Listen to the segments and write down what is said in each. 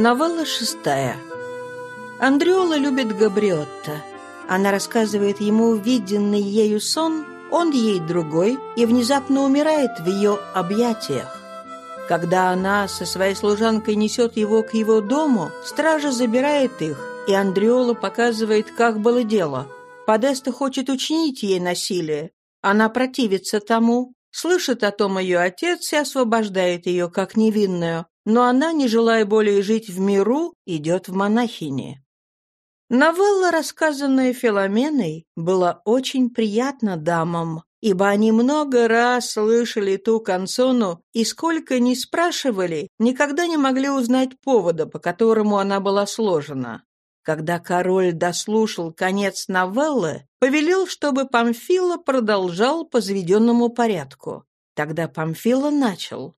Новелла шестая. Андреола любит Габриотта. Она рассказывает ему виденный ею сон, он ей другой, и внезапно умирает в ее объятиях. Когда она со своей служанкой несет его к его дому, стража забирает их, и Андреола показывает, как было дело. Подеста хочет учинить ей насилие. Она противится тому, слышит о том ее отец и освобождает ее как невинную, но она, не желая более жить в миру, идет в монахини. Новелла, рассказанная Филоменой, была очень приятна дамам, ибо они много раз слышали ту канцону и сколько ни спрашивали, никогда не могли узнать повода, по которому она была сложена. Когда король дослушал конец новеллы, повелел, чтобы Памфила продолжал по заведенному порядку. Тогда Памфила начал.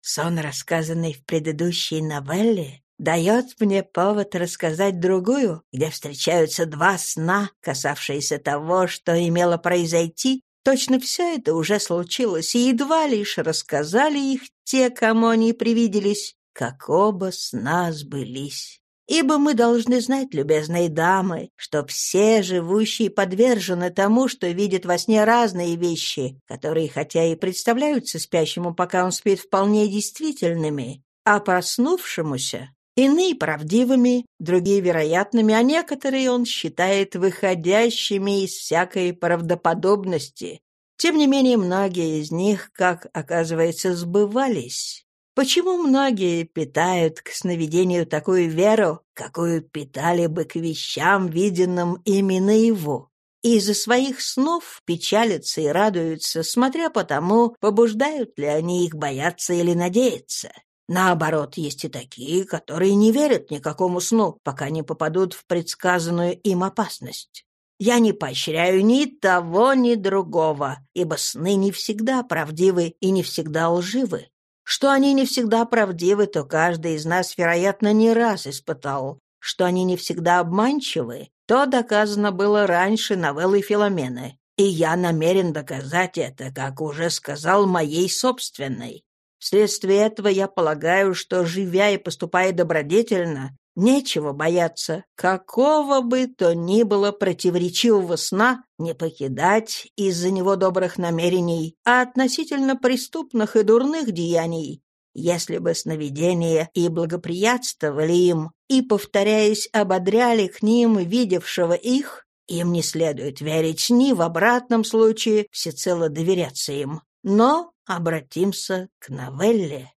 Сон, рассказанный в предыдущей новелле, дает мне повод рассказать другую, где встречаются два сна, касавшиеся того, что имело произойти. Точно все это уже случилось, и едва лишь рассказали их те, кому они привиделись, как оба сна сбылись. Ибо мы должны знать, любезные дамы, что все живущие подвержены тому, что видят во сне разные вещи, которые, хотя и представляются спящему, пока он спит, вполне действительными, а проснувшемуся иные правдивыми, другие вероятными, а некоторые он считает выходящими из всякой правдоподобности. Тем не менее, многие из них, как оказывается, сбывались. Почему многие питают к сновидению такую веру, какую питали бы к вещам, виденным ими наяву? И из-за своих снов печалятся и радуются, смотря по тому, побуждают ли они их бояться или надеяться. Наоборот, есть и такие, которые не верят никакому сну, пока не попадут в предсказанную им опасность. Я не поощряю ни того, ни другого, ибо сны не всегда правдивы и не всегда лживы. Что они не всегда правдивы, то каждый из нас, вероятно, не раз испытал. Что они не всегда обманчивы, то доказано было раньше новеллой Филомены. И я намерен доказать это, как уже сказал, моей собственной. Вследствие этого я полагаю, что, живя и поступая добродетельно, Нечего бояться, какого бы то ни было противоречивого сна не покидать из-за него добрых намерений, а относительно преступных и дурных деяний, если бы сновидения и благоприятствовали им, и, повторяясь, ободряли к ним видевшего их, им не следует верить ни в обратном случае всецело доверяться им. Но обратимся к новелле.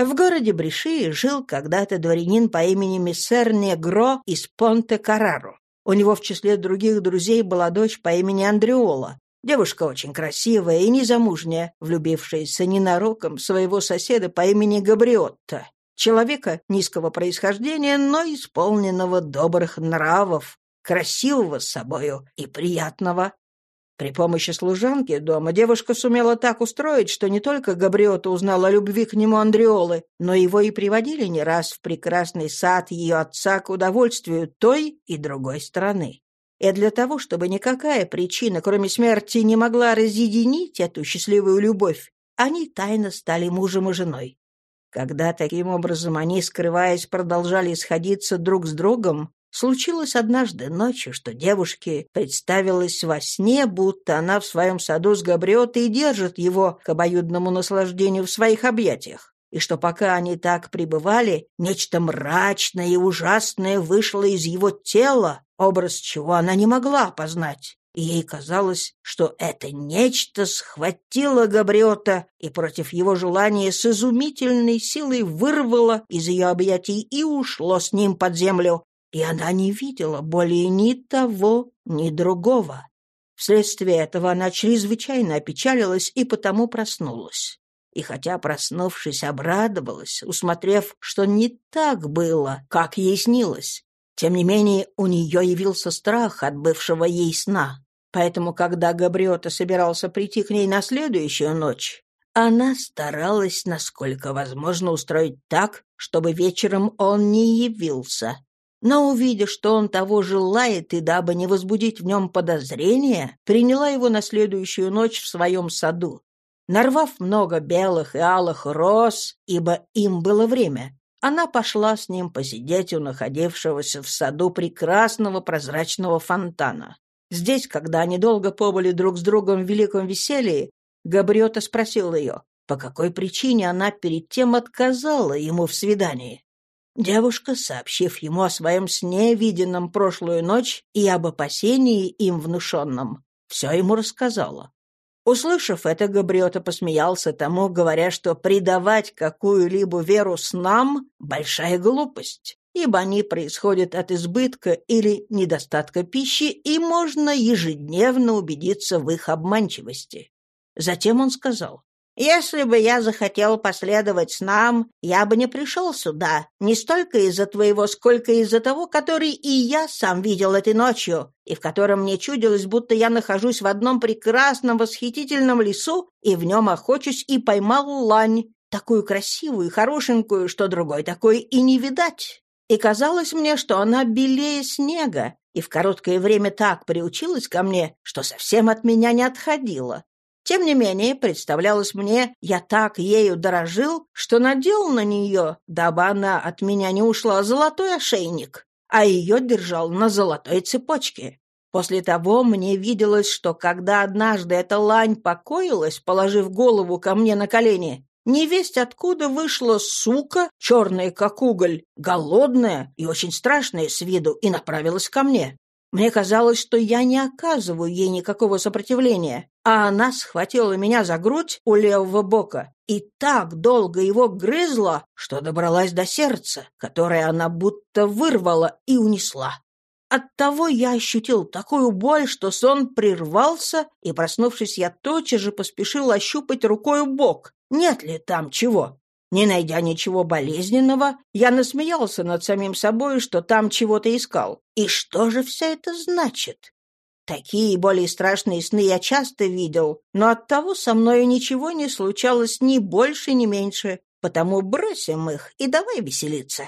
В городе Бреши жил когда-то дворянин по имени Мессер Негро из Понте-Караро. У него в числе других друзей была дочь по имени Андреола. Девушка очень красивая и незамужняя, влюбившаяся ненароком своего соседа по имени Габриотта. Человека низкого происхождения, но исполненного добрых нравов, красивого собою и приятного. При помощи служанки дома девушка сумела так устроить, что не только Габриота узнала о любви к нему Андреолы, но его и приводили не раз в прекрасный сад ее отца к удовольствию той и другой стороны. И для того, чтобы никакая причина, кроме смерти, не могла разъединить эту счастливую любовь, они тайно стали мужем и женой. Когда таким образом они, скрываясь, продолжали сходиться друг с другом, Случилось однажды ночью, что девушке представилось во сне, будто она в своем саду с Габриотой и держит его к обоюдному наслаждению в своих объятиях, и что пока они так пребывали, нечто мрачное и ужасное вышло из его тела, образ чего она не могла опознать. И ей казалось, что это нечто схватило Габриота и против его желания с изумительной силой вырвало из ее объятий и ушло с ним под землю, и она не видела более ни того, ни другого. Вследствие этого она чрезвычайно опечалилась и потому проснулась. И хотя, проснувшись, обрадовалась, усмотрев, что не так было, как ей снилось, тем не менее у нее явился страх от бывшего ей сна. Поэтому, когда Габриота собирался прийти к ней на следующую ночь, она старалась, насколько возможно, устроить так, чтобы вечером он не явился, но, увидя, что он того желает, и дабы не возбудить в нем подозрения, приняла его на следующую ночь в своем саду. Нарвав много белых и алых роз, ибо им было время, она пошла с ним посидеть у находившегося в саду прекрасного прозрачного фонтана. Здесь, когда они долго побыли друг с другом в великом веселье, Габриота спросил ее, по какой причине она перед тем отказала ему в свидании. Девушка, сообщив ему о своем сне, виденном прошлую ночь, и об опасении им внушенном, все ему рассказала. Услышав это, Габриота посмеялся тому, говоря, что предавать какую-либо веру снам — большая глупость, ибо они происходят от избытка или недостатка пищи, и можно ежедневно убедиться в их обманчивости. Затем он сказал, если бы я захотел последовать с нам, я бы не пришел сюда, не столько из-за твоего, сколько из-за того, который и я сам видел этой ночью, и в котором мне чудилось, будто я нахожусь в одном прекрасном восхитительном лесу, и в нем охочусь и поймал лань, такую красивую и хорошенькую, что другой такой и не видать. И казалось мне, что она белее снега, и в короткое время так приучилась ко мне, что совсем от меня не отходила. Тем не менее, представлялось мне, я так ею дорожил, что надел на нее, дабы она от меня не ушла, золотой ошейник, а ее держал на золотой цепочке. После того мне виделось, что когда однажды эта лань покоилась, положив голову ко мне на колени, невесть откуда вышла сука, черная как уголь, голодная и очень страшная с виду, и направилась ко мне. Мне казалось, что я не оказываю ей никакого сопротивления, а она схватила меня за грудь у левого бока и так долго его грызла, что добралась до сердца, которое она будто вырвала и унесла. Оттого я ощутил такую боль, что сон прервался, и, проснувшись, я тотчас же поспешил ощупать рукой бок, нет ли там чего. Не найдя ничего болезненного, я насмеялся над самим собой, что там чего-то искал. И что же все это значит? Такие более страшные сны я часто видел, но оттого со мною ничего не случалось ни больше, ни меньше, потому бросим их и давай веселиться.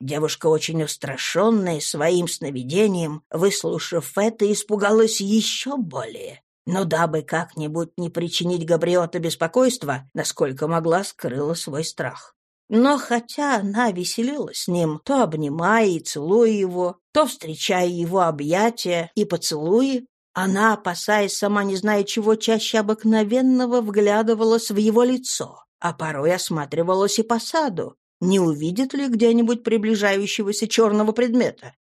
Девушка, очень устрашенная своим сновидением, выслушав это, испугалась еще более. Но дабы как-нибудь не причинить Габриота беспокойства, насколько могла, скрыла свой страх. Но хотя она веселилась с ним, то обнимая и целуя его, то встречая его объятия и поцелуи, она, опасаясь сама не зная чего, чаще обыкновенного вглядывалась в его лицо, а порой осматривалась и по саду, не увидит ли где-нибудь приближающегося черного предмета.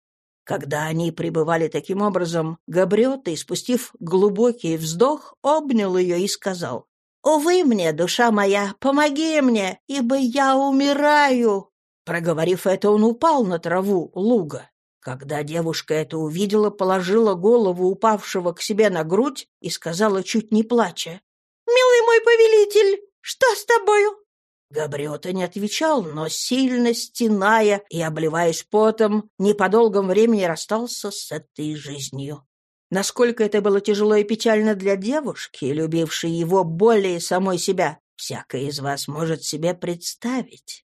Когда они пребывали таким образом, Габриота, испустив глубокий вздох, обнял ее и сказал, «Увы мне, душа моя, помоги мне, ибо я умираю!» Проговорив это, он упал на траву луга. Когда девушка это увидела, положила голову упавшего к себе на грудь и сказала, чуть не плача, «Милый мой повелитель, что с тобою?» Габриота не отвечал, но, сильно стеная и обливаясь потом, не по долгом времени расстался с этой жизнью. Насколько это было тяжело и печально для девушки, любившей его более самой себя, всякая из вас может себе представить.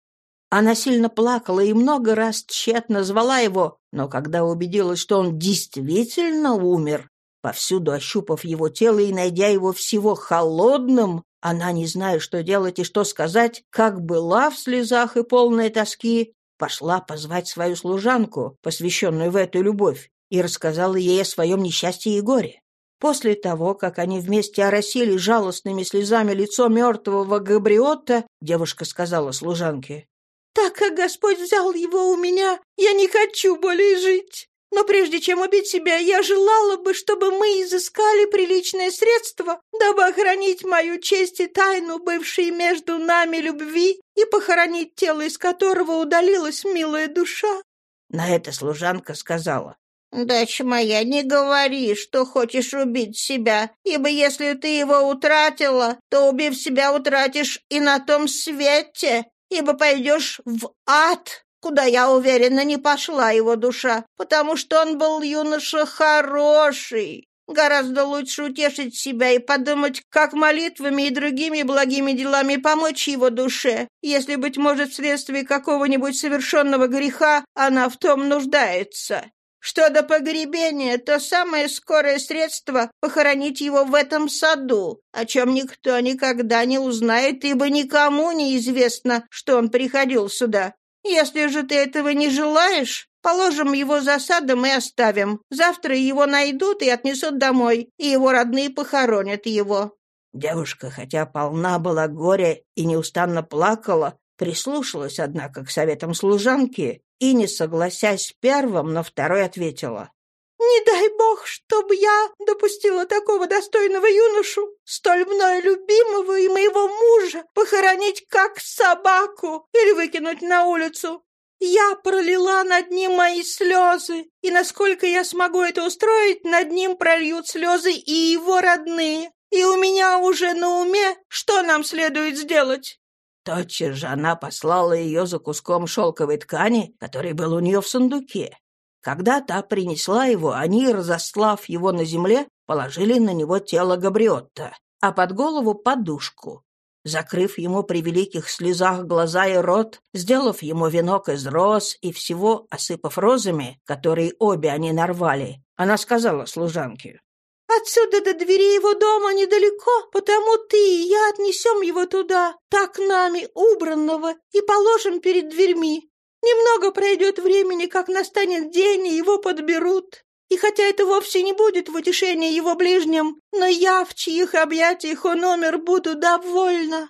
Она сильно плакала и много раз тщетно звала его, но когда убедилась, что он действительно умер, повсюду ощупав его тело и найдя его всего холодным, она, не зная, что делать и что сказать, как была в слезах и полной тоски, пошла позвать свою служанку, посвященную в эту любовь, и рассказала ей о своем несчастье и горе. После того, как они вместе оросили жалостными слезами лицо мертвого Габриотта, девушка сказала служанке, «Так как Господь взял его у меня, я не хочу более жить. Но прежде чем убить себя, я желала бы, чтобы мы изыскали приличное средство, дабы охранить мою честь и тайну, бывшей между нами любви, и похоронить тело, из которого удалилась милая душа». На это служанка сказала. «Дочь моя, не говори, что хочешь убить себя, ибо если ты его утратила, то, убив себя, утратишь и на том свете, ибо пойдешь в ад» куда, я уверена, не пошла его душа, потому что он был юноша хороший. Гораздо лучше утешить себя и подумать, как молитвами и другими благими делами помочь его душе, если, быть может, вследствие какого-нибудь совершенного греха она в том нуждается. Что до погребения, то самое скорое средство — похоронить его в этом саду, о чем никто никогда не узнает, ибо никому не известно, что он приходил сюда. Если же ты этого не желаешь, положим его засадом и оставим. Завтра его найдут и отнесут домой, и его родные похоронят его». Девушка, хотя полна была горя и неустанно плакала, прислушалась, однако, к советам служанки и, не согласясь первым, на второй ответила. «Не дай бог, чтобы я допустила такого достойного юношу, столь мною любимого и моего мужа, похоронить как собаку или выкинуть на улицу. Я пролила над ним мои слезы, и насколько я смогу это устроить, над ним прольют слезы и его родные. И у меня уже на уме, что нам следует сделать. Тотчас же она послала ее за куском шелковой ткани, который был у нее в сундуке. Когда та принесла его, они, разослав его на земле, положили на него тело Габриотта, а под голову подушку. Закрыв ему при великих слезах глаза и рот, сделав ему венок из роз и всего осыпав розами, которые обе они нарвали, она сказала служанке, Отсюда до двери его дома недалеко, потому ты и я отнесем его туда, так нами убранного, и положим перед дверьми. Немного пройдет времени, как настанет день, и его подберут. И хотя это вовсе не будет в утешении его ближним, но я, в чьих объятиях он умер, буду довольна».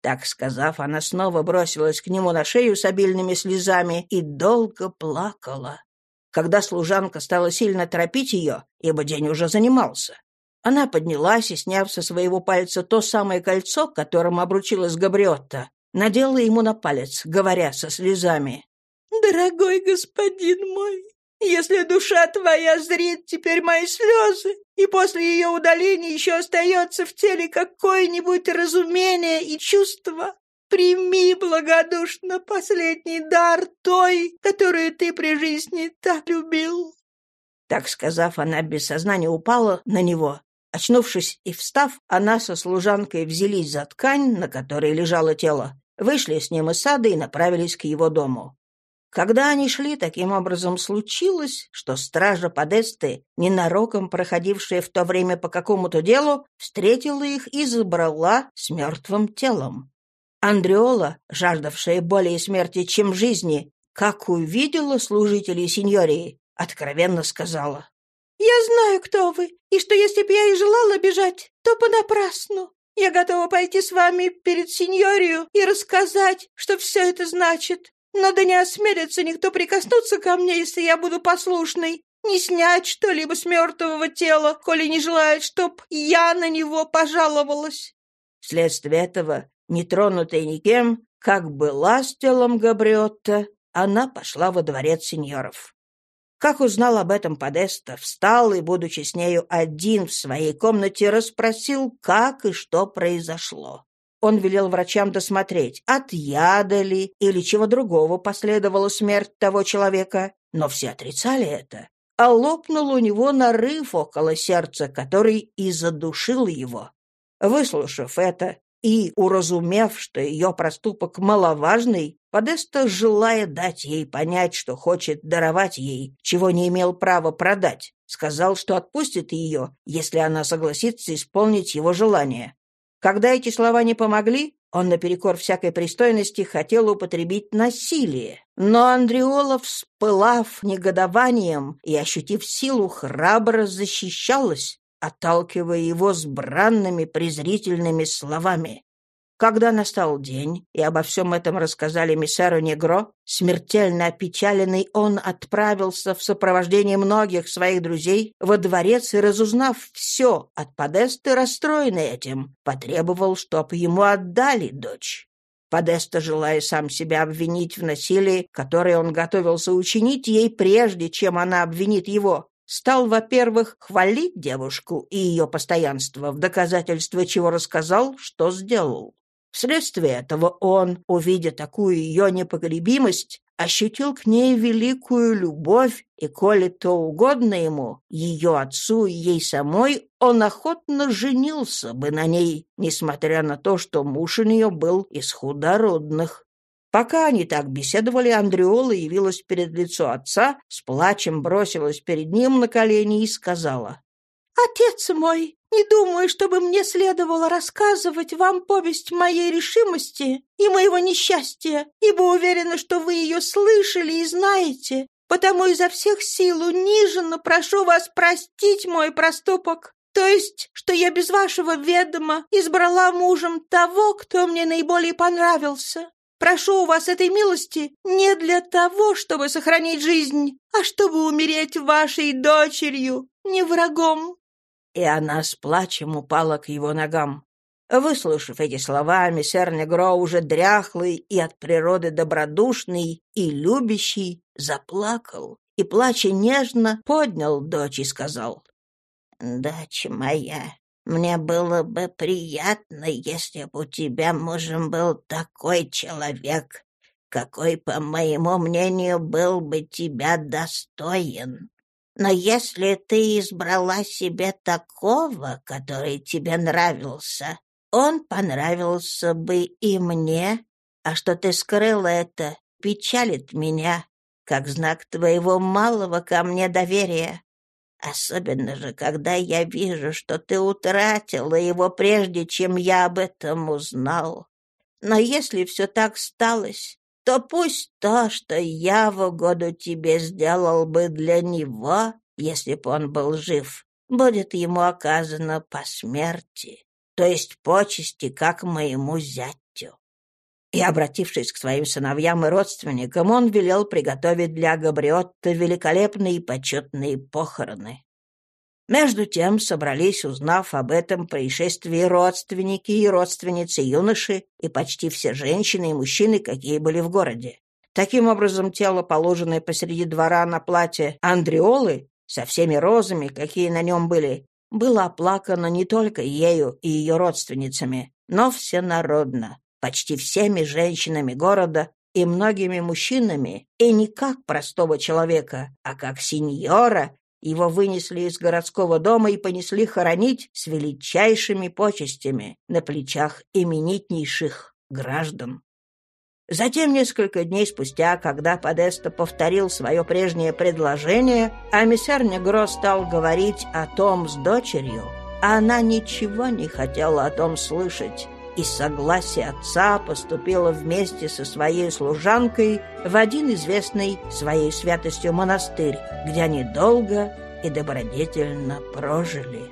Так сказав, она снова бросилась к нему на шею с обильными слезами и долго плакала когда служанка стала сильно торопить ее, ибо день уже занимался. Она поднялась и, сняв со своего пальца то самое кольцо, которым обручилась Габриотта, надела ему на палец, говоря со слезами. «Дорогой господин мой, если душа твоя зрит теперь мои слезы, и после ее удаления еще остается в теле какое-нибудь разумение и чувство, Прими благодушно последний дар той, которую ты при жизни так любил». Так сказав, она без сознания упала на него. Очнувшись и встав, она со служанкой взялись за ткань, на которой лежало тело, вышли с ним из сада и направились к его дому. Когда они шли, таким образом случилось, что стража Подесты, ненароком проходившая в то время по какому-то делу, встретила их и забрала с мертвым телом. Андреола, жаждавшая более смерти, чем жизни, как увидела служителей сеньории, откровенно сказала. «Я знаю, кто вы, и что если б я и желала бежать, то понапрасну. Я готова пойти с вами перед сеньорию и рассказать, что все это значит. Но да не осмелится никто прикоснуться ко мне, если я буду послушной, не снять что-либо с мертвого тела, коли не желает, чтоб я на него пожаловалась». Вследствие этого Нетронутая никем, как была с телом Габриотта, она пошла во дворец сеньоров. Как узнал об этом Подеста, встал и, будучи с нею один в своей комнате, расспросил, как и что произошло. Он велел врачам досмотреть, от яда ли или чего другого последовала смерть того человека, но все отрицали это. А лопнул у него нарыв около сердца, который и задушил его. Выслушав это, и, уразумев, что ее проступок маловажный, Подеста, желая дать ей понять, что хочет даровать ей, чего не имел права продать, сказал, что отпустит ее, если она согласится исполнить его желание. Когда эти слова не помогли, он наперекор всякой пристойности хотел употребить насилие. Но Андреола, вспылав негодованием и ощутив силу, храбро защищалась, отталкивая его с бранными презрительными словами. Когда настал день, и обо всем этом рассказали миссару Негро, смертельно опечаленный он отправился в сопровождении многих своих друзей во дворец и, разузнав все от Подесты, расстроенный этим, потребовал, чтоб ему отдали дочь. Подеста, желая сам себя обвинить в насилии, которое он готовился учинить ей прежде, чем она обвинит его, стал, во-первых, хвалить девушку и ее постоянство, в доказательство чего рассказал, что сделал. Вследствие этого он, увидя такую ее непогребимость, ощутил к ней великую любовь, и, коли то угодно ему, ее отцу и ей самой, он охотно женился бы на ней, несмотря на то, что муж у нее был из худородных. Пока они так беседовали, Андреола явилась перед лицо отца, с плачем бросилась перед ним на колени и сказала. «Отец мой, Не думаю, чтобы мне следовало рассказывать вам повесть моей решимости и моего несчастья, ибо уверена, что вы ее слышали и знаете, потому изо всех сил униженно прошу вас простить мой проступок. То есть, что я без вашего ведома избрала мужем того, кто мне наиболее понравился. Прошу у вас этой милости не для того, чтобы сохранить жизнь, а чтобы умереть вашей дочерью, не врагом». И она с плачем упала к его ногам. Выслушав эти слова, мессер Негро, уже дряхлый и от природы добродушный и любящий, заплакал и, плача нежно, поднял дочь и сказал, «Дочь моя, мне было бы приятно, если бы у тебя мужем был такой человек, какой, по моему мнению, был бы тебя достоин. Но если ты избрала себе такого, который тебе нравился, он понравился бы и мне, а что ты скрыла это, печалит меня, как знак твоего малого ко мне доверия. Особенно же, когда я вижу, что ты утратила его, прежде чем я об этом узнал. Но если все так сталось, то пусть то, что я в угоду тебе сделал бы для него, если бы он был жив, будет ему оказано по смерти, то есть почести, как моему зятю. И, обратившись к своим сыновьям и родственникам, он велел приготовить для Габриотта великолепные и почетные похороны. Между тем собрались, узнав об этом происшествии, родственники и родственницы юноши и почти все женщины и мужчины, какие были в городе. Таким образом, тело, положенное посреди двора на платье Андреолы, со всеми розами, какие на нем были, было оплакано не только ею и ее родственницами, но всенародно почти всеми женщинами города и многими мужчинами, и не как простого человека, а как сеньора, его вынесли из городского дома и понесли хоронить с величайшими почестями на плечах именитнейших граждан. Затем, несколько дней спустя, когда Подеста повторил свое прежнее предложение, а миссар Негро стал говорить о том с дочерью, она ничего не хотела о том слышать, из согласия отца поступила вместе со своей служанкой в один известный своей святостью монастырь, где они долго и добродетельно прожили.